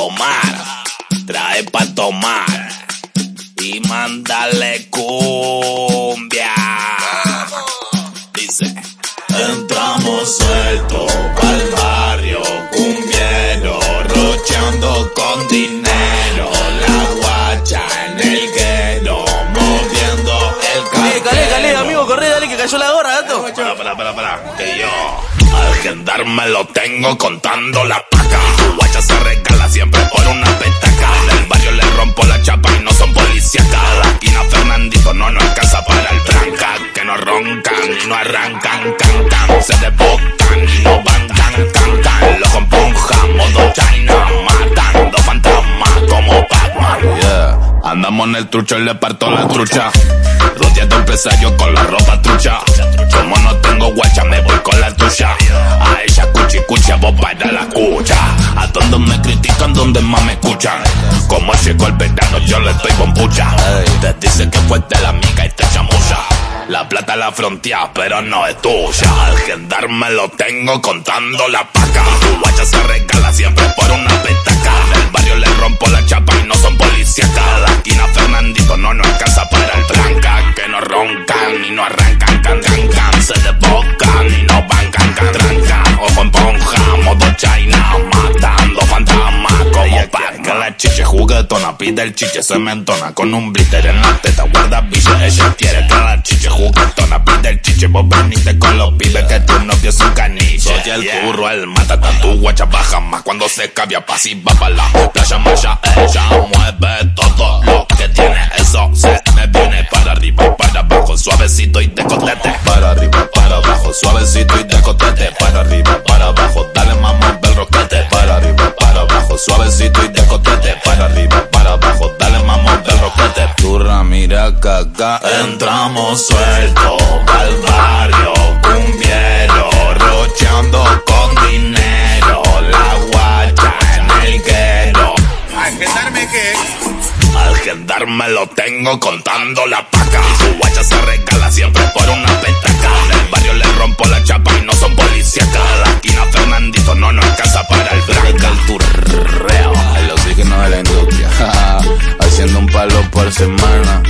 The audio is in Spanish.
Omar, trae pa' tomar y mándale cumbia. Dice, entramos suelto pa'l barrio cumbiero, rocheando con dinero, la guacha en el guero, moviendo el Calé, calé, calé, amigo, corre, dale que cayó la gorra, gato. Para, para, para, para, que yo al gendarme lo tengo contando la paca. Tu guacha se regala siempre En el trucho le parto la trucha. Rodeado empresario con la ropa trucha. Como no tengo guacha, me voy con la tuya. A ella cuchi cucha, vos para la cucha. A donde me critican, donde más me escuchan. Como llegó el verano, yo le estoy bombucha. Te dice que fue de la amiga y te chamulla. La plata la frontea, pero no es tuya. Al gendarme lo tengo contando la paca. Tu guacha se regala siempre por una petaca. El barrio roncan y no arrancan, can, can, can. Se desbocan y no van, can, can, trancan. Ojo en ponja, modo China, matando fantasmas como Pac. Que la chiche juguetona pide el chiche, se me entona con un blister en la teta, guarda billa. Ella quiere que la chiche juguetona pide el chiche. Vos veniste con los pibes que tu novio es un. Soy el curro, el mata tu guacha baja más cuando se cambia pasiva para la playa maya. Suavecito y de cotete. Para arriba, para abajo, suavecito y de cotete. Para arriba, para abajo, dale mamá del roquete. Para arriba, para abajo, suavecito y de cotete. Para arriba, para abajo, dale mamá del roquete. Turra, mira caca, entramos suelto al barrio cumbiero, rocheando con dinero. La guacha en el guero. ¿A gendarme qué? Al gendarme lo tengo contando la paca. Su guacha se Fernandito no nos alcanza para el blanca. El turreo. El oxígeno de la industria. Haciendo un palo por semana.